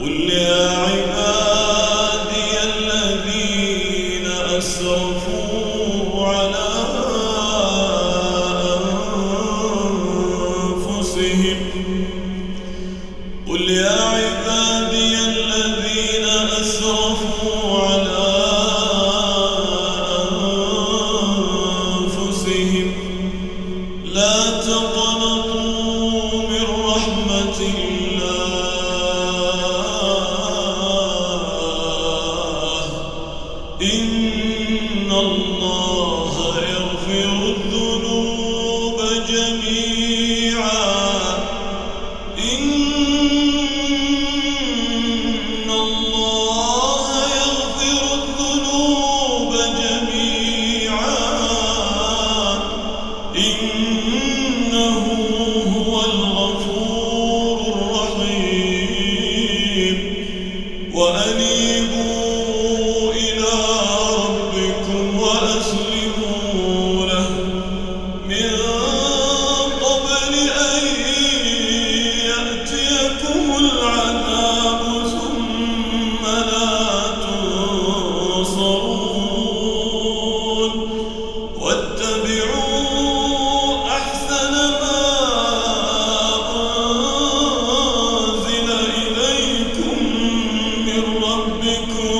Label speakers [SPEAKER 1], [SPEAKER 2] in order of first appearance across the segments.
[SPEAKER 1] قل يا وأنيبوا Cucu.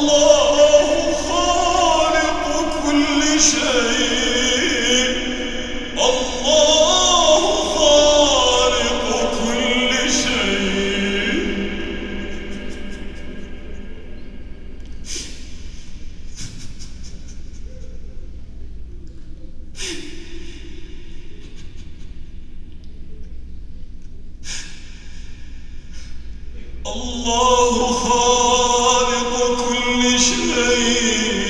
[SPEAKER 1] Lord. كل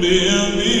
[SPEAKER 1] بيمينه